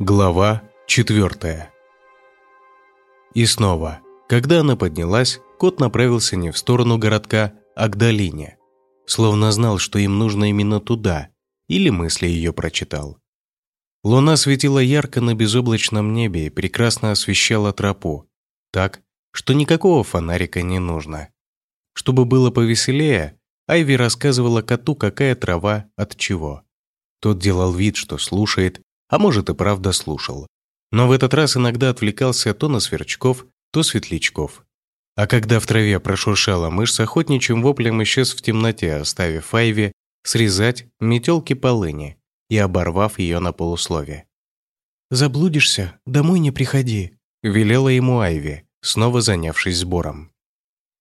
Глава 4 И снова, когда она поднялась, кот направился не в сторону городка, а к долине. Словно знал, что им нужно именно туда, или мысли ее прочитал. Луна светила ярко на безоблачном небе и прекрасно освещала тропу, так, что никакого фонарика не нужно. Чтобы было повеселее, Айви рассказывала коту, какая трава от чего. Тот делал вид, что слушает, а может и правда слушал. Но в этот раз иногда отвлекался то на сверчков, то светлячков. А когда в траве прошуршала мышь с охотничьим воплем исчез в темноте, оставив Айви срезать метелки полыни и оборвав ее на полуслове. «Заблудишься, домой не приходи», – велела ему Айви, снова занявшись сбором.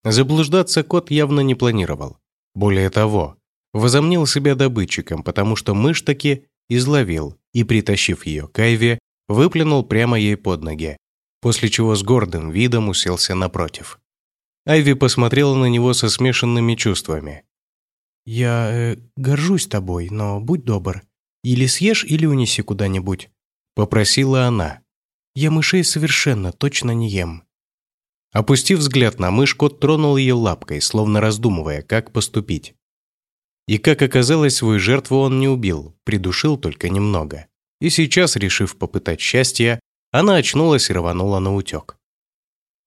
Заблуждаться кот явно не планировал. Более того, возомнил себя добытчиком, потому что мышь таки изловил и, притащив ее к Айве, выплюнул прямо ей под ноги, после чего с гордым видом уселся напротив. Айви посмотрела на него со смешанными чувствами. «Я э, горжусь тобой, но будь добр. Или съешь, или унеси куда-нибудь», – попросила она. «Я мышей совершенно точно не ем». Опустив взгляд на мышь, кот тронул ее лапкой, словно раздумывая, как поступить. И, как оказалось, свою жертву он не убил, придушил только немного. И сейчас, решив попытать счастье, она очнулась и рванула на утек.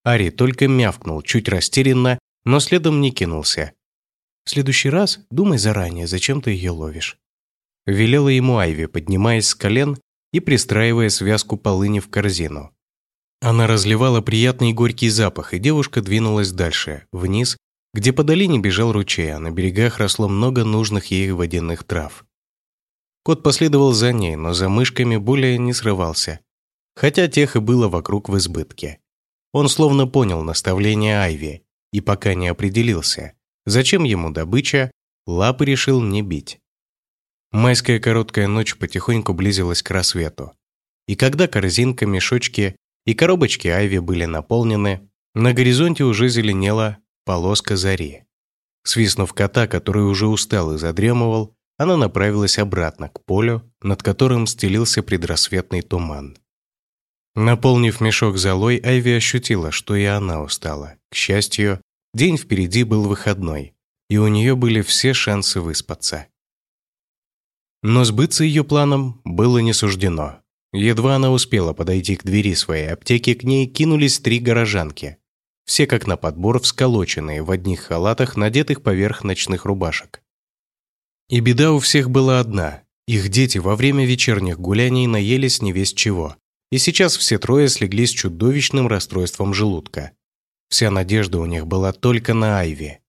Ари только мявкнул, чуть растерянно, но следом не кинулся. «В следующий раз думай заранее, зачем ты ее ловишь». Велела ему Айви, поднимаясь с колен и пристраивая связку полыни в корзину. Она разливала приятный горький запах, и девушка двинулась дальше, вниз, где по долине бежал ручей, а на берегах росло много нужных ей водяных трав. Кот последовал за ней, но за мышками более не срывался, хотя тех и было вокруг в избытке. Он словно понял наставление Айви и пока не определился, зачем ему добыча, лапы решил не бить. Майская короткая ночь потихоньку близилась к рассвету. И когда корзинка, мешочки и коробочки Айви были наполнены, на горизонте уже зеленела полоска зари. Свистнув кота, который уже устал и задремывал, она направилась обратно к полю, над которым стелился предрассветный туман. Наполнив мешок золой, Айви ощутила, что и она устала. К счастью, день впереди был выходной, и у нее были все шансы выспаться. Но сбыться ее планом было не суждено. Едва она успела подойти к двери своей аптеки, к ней кинулись три горожанки все как на подбор всколоченные в одних халатах, надетых поверх ночных рубашек. И беда у всех была одна. Их дети во время вечерних гуляний наелись не весь чего. И сейчас все трое слегли с чудовищным расстройством желудка. Вся надежда у них была только на Айви.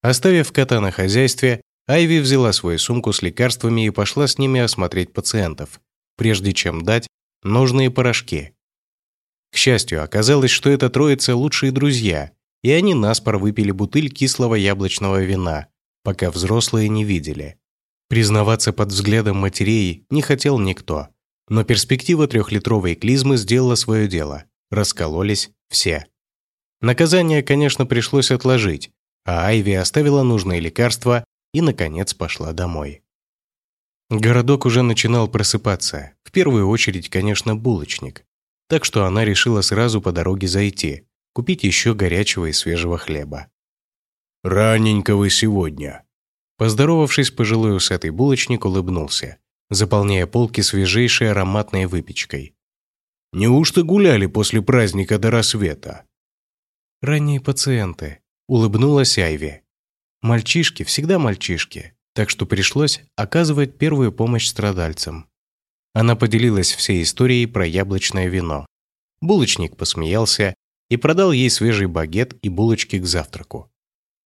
Оставив кота на хозяйстве, Айви взяла свою сумку с лекарствами и пошла с ними осмотреть пациентов, прежде чем дать нужные порошки. К счастью, оказалось, что это троица лучшие друзья, и они наспор выпили бутыль кислого яблочного вина, пока взрослые не видели. Признаваться под взглядом матерей не хотел никто, но перспектива трехлитровой клизмы сделала свое дело. Раскололись все. Наказание, конечно, пришлось отложить, а Айви оставила нужные лекарства и, наконец, пошла домой. Городок уже начинал просыпаться. В первую очередь, конечно, булочник так что она решила сразу по дороге зайти, купить еще горячего и свежего хлеба. «Раненько вы сегодня!» Поздоровавшись, пожилой усатый булочник улыбнулся, заполняя полки свежейшей ароматной выпечкой. «Неужто гуляли после праздника до рассвета?» «Ранние пациенты», — улыбнулась Айви. «Мальчишки всегда мальчишки, так что пришлось оказывать первую помощь страдальцам. Она поделилась всей историей про яблочное вино. Булочник посмеялся и продал ей свежий багет и булочки к завтраку.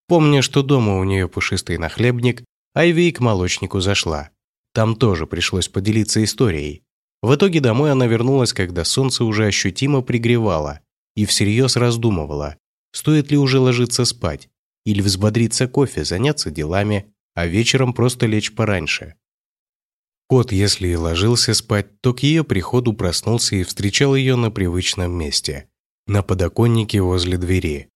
Помня, что дома у нее пушистый нахлебник, Айви к молочнику зашла. Там тоже пришлось поделиться историей. В итоге домой она вернулась, когда солнце уже ощутимо пригревало, и всерьез раздумывала, стоит ли уже ложиться спать, или взбодриться кофе, заняться делами, а вечером просто лечь пораньше. Кот, если и ложился спать, то к ее приходу проснулся и встречал ее на привычном месте, на подоконнике возле двери.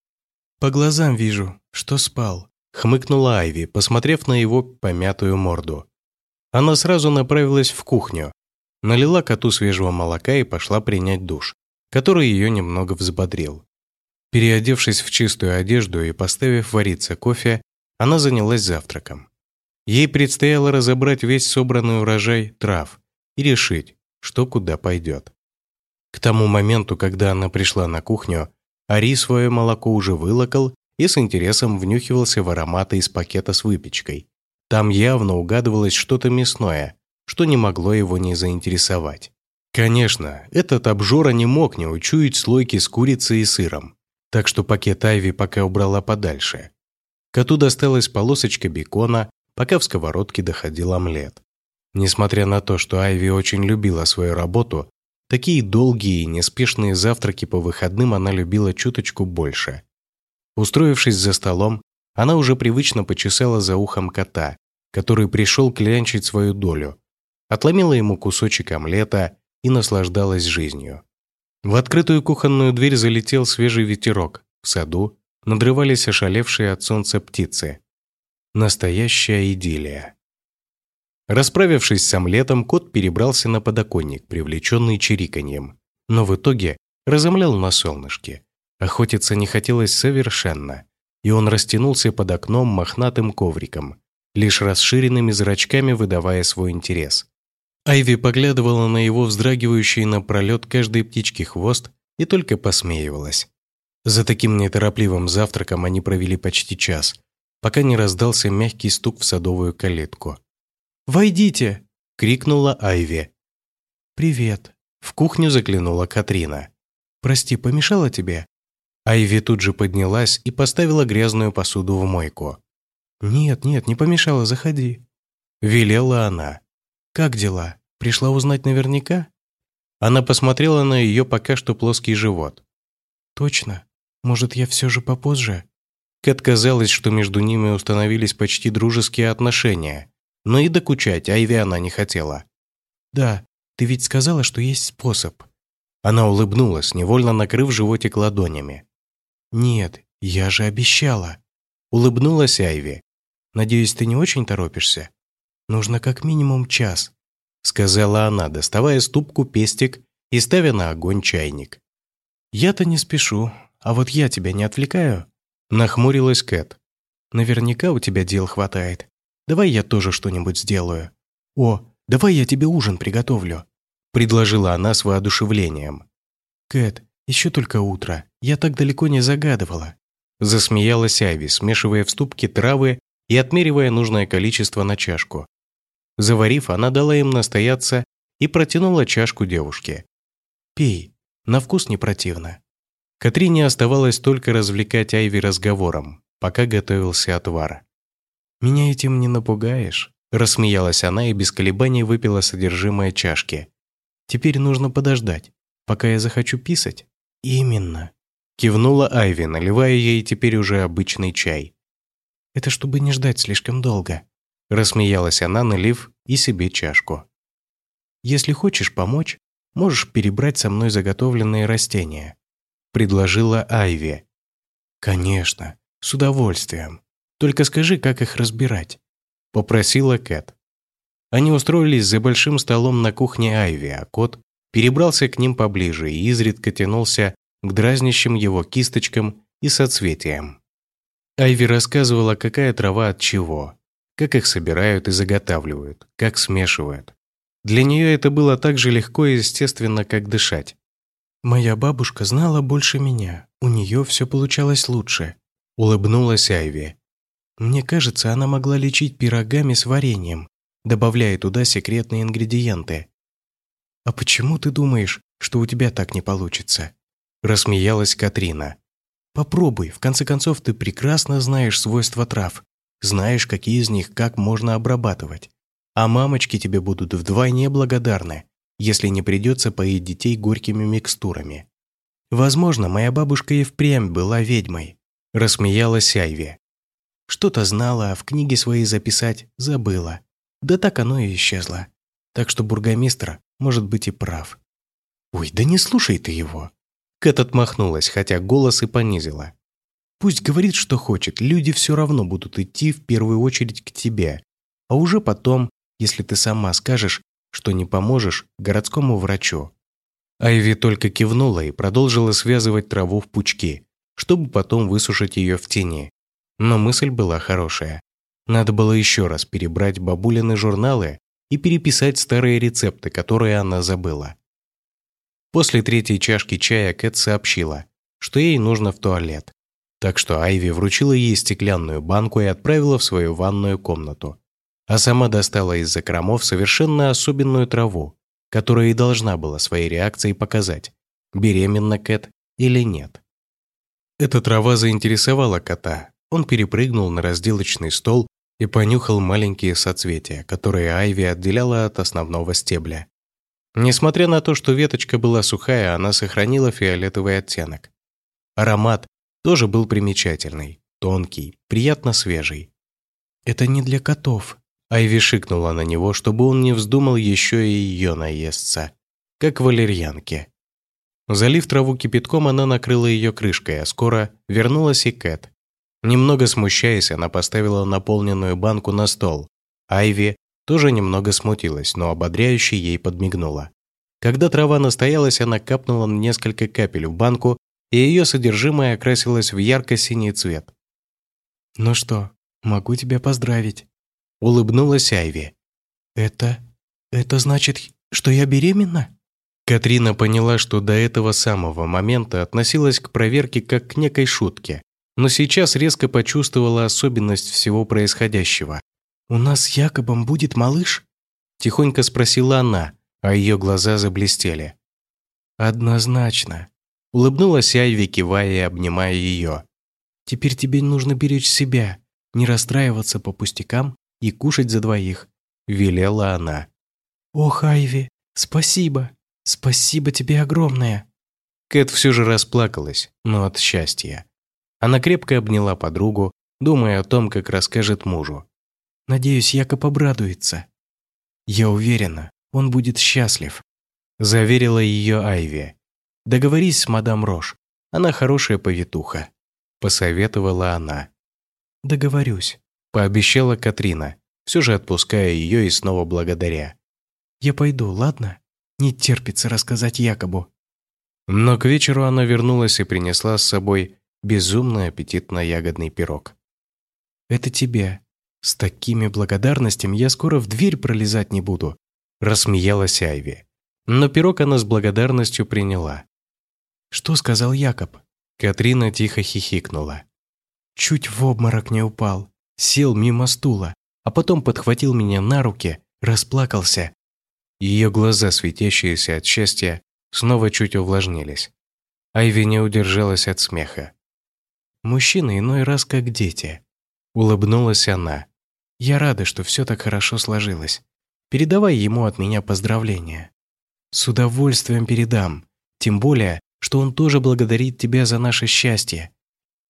«По глазам вижу, что спал», — хмыкнула Айви, посмотрев на его помятую морду. Она сразу направилась в кухню, Налила коту свежего молока и пошла принять душ, который ее немного взбодрил. Переодевшись в чистую одежду и поставив вариться кофе, она занялась завтраком. Ей предстояло разобрать весь собранный урожай трав и решить, что куда пойдет. К тому моменту, когда она пришла на кухню, Ари свое молоко уже вылокал и с интересом внюхивался в ароматы из пакета с выпечкой. Там явно угадывалось что-то мясное, что не могло его не заинтересовать. Конечно, этот обжора не мог не учуять слойки с курицей и сыром, так что пакет Айви пока убрала подальше. Коту досталась полосочка бекона, пока в сковородке доходил омлет. Несмотря на то, что Айви очень любила свою работу, такие долгие и неспешные завтраки по выходным она любила чуточку больше. Устроившись за столом, она уже привычно почесала за ухом кота, который пришел клянчить свою долю, отломила ему кусочек омлета и наслаждалась жизнью. В открытую кухонную дверь залетел свежий ветерок. В саду надрывались ошалевшие от солнца птицы. Настоящая идиллия. Расправившись с омлетом, кот перебрался на подоконник, привлеченный чириканьем, но в итоге разомлял на солнышке. Охотиться не хотелось совершенно, и он растянулся под окном мохнатым ковриком, лишь расширенными зрачками выдавая свой интерес. Айви поглядывала на его вздрагивающий напролет каждой птички хвост и только посмеивалась. За таким неторопливым завтраком они провели почти час, пока не раздался мягкий стук в садовую калитку. «Войдите!» — крикнула Айви. «Привет!» — в кухню заглянула Катрина. «Прости, помешала тебе?» Айви тут же поднялась и поставила грязную посуду в мойку. «Нет, нет, не помешала, заходи», — велела она. «Как дела? Пришла узнать наверняка?» Она посмотрела на ее пока что плоский живот. «Точно? Может, я все же попозже?» Кэт казалось, что между ними установились почти дружеские отношения, но и докучать Айви она не хотела. «Да, ты ведь сказала, что есть способ». Она улыбнулась, невольно накрыв животик ладонями. «Нет, я же обещала», — улыбнулась Айви. «Надеюсь, ты не очень торопишься? Нужно как минимум час», — сказала она, доставая ступку пестик и ставя на огонь чайник. «Я-то не спешу, а вот я тебя не отвлекаю?» Нахмурилась Кэт. «Наверняка у тебя дел хватает. Давай я тоже что-нибудь сделаю. О, давай я тебе ужин приготовлю», предложила она с воодушевлением. «Кэт, еще только утро. Я так далеко не загадывала». Засмеялась Айви, смешивая в ступке травы и отмеривая нужное количество на чашку. Заварив, она дала им настояться и протянула чашку девушке. «Пей, на вкус не противно». Катрине оставалось только развлекать Айви разговором, пока готовился отвар. «Меня этим не напугаешь?» Рассмеялась она и без колебаний выпила содержимое чашки. «Теперь нужно подождать, пока я захочу писать». «Именно», — кивнула Айви, наливая ей теперь уже обычный чай. «Это чтобы не ждать слишком долго», — рассмеялась она, налив и себе чашку. «Если хочешь помочь, можешь перебрать со мной заготовленные растения», — предложила Айви. «Конечно, с удовольствием. Только скажи, как их разбирать», — попросила Кэт. Они устроились за большим столом на кухне Айви, а кот перебрался к ним поближе и изредка тянулся к дразнящим его кисточкам и соцветиям. Айви рассказывала, какая трава от чего, как их собирают и заготавливают, как смешивают. Для нее это было так же легко и естественно, как дышать. «Моя бабушка знала больше меня, у нее все получалось лучше», — улыбнулась Айви. «Мне кажется, она могла лечить пирогами с вареньем, добавляя туда секретные ингредиенты. «А почему ты думаешь, что у тебя так не получится?» Рассмеялась Катрина. «Попробуй, в конце концов ты прекрасно знаешь свойства трав, знаешь, какие из них как можно обрабатывать. А мамочки тебе будут вдвойне благодарны, если не придется поить детей горькими микстурами. Возможно, моя бабушка и впрямь была ведьмой», рассмеялась Айви. «Что-то знала, а в книге своей записать забыла. Да так оно и исчезло. Так что бургомистр может быть и прав. «Ой, да не слушай ты его!» Кэт отмахнулась, хотя голос и понизила. «Пусть говорит, что хочет, люди все равно будут идти в первую очередь к тебе. А уже потом, если ты сама скажешь, что не поможешь городскому врачу. Айви только кивнула и продолжила связывать траву в пучки, чтобы потом высушить ее в тени. Но мысль была хорошая. Надо было еще раз перебрать бабулины журналы и переписать старые рецепты, которые она забыла. После третьей чашки чая Кэт сообщила, что ей нужно в туалет. Так что Айви вручила ей стеклянную банку и отправила в свою ванную комнату. А сама достала из закромов совершенно особенную траву, которая и должна была своей реакцией показать, беременна Кэт или нет. Эта трава заинтересовала кота. Он перепрыгнул на разделочный стол и понюхал маленькие соцветия, которые Айви отделяла от основного стебля. Несмотря на то, что веточка была сухая, она сохранила фиолетовый оттенок. Аромат тоже был примечательный, тонкий, приятно свежий. «Это не для котов», — Айви шикнула на него, чтобы он не вздумал еще и ее наесться, как валерьянки. Залив траву кипятком, она накрыла ее крышкой, а скоро вернулась и Кэт. Немного смущаясь, она поставила наполненную банку на стол. Айви тоже немного смутилась, но ободряюще ей подмигнула. Когда трава настоялась, она капнула несколько капель в банку, и ее содержимое окрасилось в ярко-синий цвет. «Ну что, могу тебя поздравить», — улыбнулась Айви. «Это... это значит, что я беременна?» Катрина поняла, что до этого самого момента относилась к проверке как к некой шутке, но сейчас резко почувствовала особенность всего происходящего. «У нас с Якобом будет малыш?» – тихонько спросила она, а ее глаза заблестели. «Однозначно», – улыбнулась Айви, кивая и обнимая ее. «Теперь тебе нужно беречь себя, не расстраиваться по пустякам и кушать за двоих», – велела она. «Ох, Айви, спасибо, спасибо тебе огромное». Кэт все же расплакалась, но от счастья. Она крепко обняла подругу, думая о том, как расскажет мужу. «Надеюсь, Якоб обрадуется». «Я уверена, он будет счастлив», – заверила ее Айви. «Договорись с мадам Рош, она хорошая повитуха», – посоветовала она. «Договорюсь», – пообещала Катрина, все же отпуская ее и снова благодаря. «Я пойду, ладно? Не терпится рассказать Якобу». Но к вечеру она вернулась и принесла с собой безумно аппетитно-ягодный пирог. «Это тебе. С такими благодарностями я скоро в дверь пролезать не буду», рассмеялась Айви. Но пирог она с благодарностью приняла. «Что сказал Якоб?» Катрина тихо хихикнула. Чуть в обморок не упал, сел мимо стула, а потом подхватил меня на руки, расплакался. Ее глаза, светящиеся от счастья, снова чуть увлажнились. Айви не удержалась от смеха. Мужчины иной раз как дети. Улыбнулась она. Я рада, что все так хорошо сложилось. Передавай ему от меня поздравления. С удовольствием передам. Тем более, что он тоже благодарит тебя за наше счастье.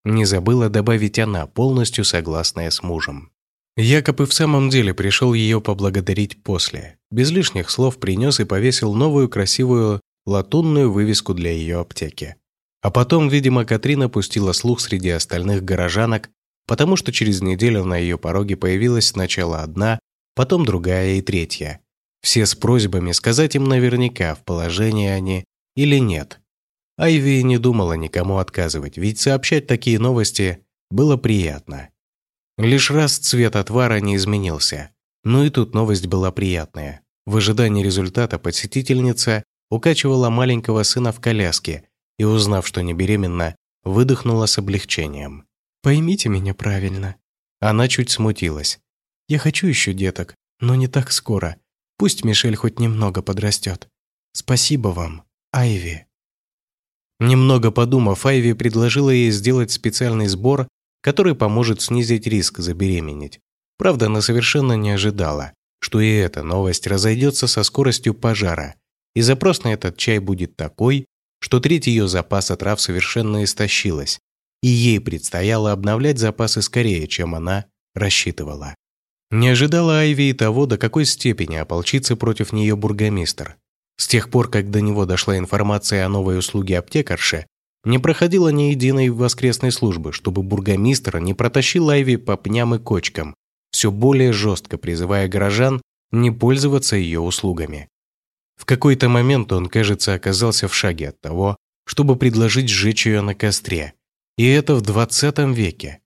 Не забыла добавить она, полностью согласная с мужем. Якоб и в самом деле пришел ее поблагодарить после. Без лишних слов принес и повесил новую красивую латунную вывеску для ее аптеки. А потом, видимо, Катрина пустила слух среди остальных горожанок, потому что через неделю на ее пороге появилась сначала одна, потом другая и третья. Все с просьбами сказать им наверняка, в положении они или нет. Айви не думала никому отказывать, ведь сообщать такие новости было приятно. Лишь раз цвет отвара не изменился. Но и тут новость была приятная. В ожидании результата посетительница укачивала маленького сына в коляске и, узнав, что не беременна, выдохнула с облегчением. «Поймите меня правильно». Она чуть смутилась. «Я хочу еще деток, но не так скоро. Пусть Мишель хоть немного подрастет. Спасибо вам, Айви». Немного подумав, Айви предложила ей сделать специальный сбор, который поможет снизить риск забеременеть. Правда, она совершенно не ожидала, что и эта новость разойдется со скоростью пожара, и запрос на этот чай будет такой, что треть ее запаса трав совершенно истощилась, и ей предстояло обновлять запасы скорее, чем она рассчитывала. Не ожидала Айви и того, до какой степени ополчится против нее бургомистр. С тех пор, как до него дошла информация о новой услуге аптекарши, не проходило ни единой воскресной службы, чтобы бургомистр не протащил Айви по пням и кочкам, все более жестко призывая горожан не пользоваться ее услугами. В какой-то момент он, кажется, оказался в шаге от того, чтобы предложить сжечь ее на костре. И это в 20 веке.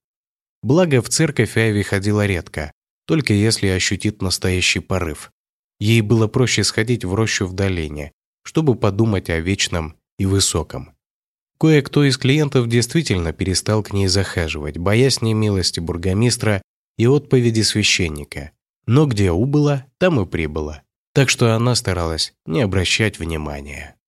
Благо, в церковь Айви ходила редко, только если ощутит настоящий порыв. Ей было проще сходить в рощу в долине, чтобы подумать о вечном и высоком. Кое-кто из клиентов действительно перестал к ней захаживать, боясь немилости бургомистра и отповеди священника. Но где убыла, там и прибыла. Так что она старалась не обращать внимания.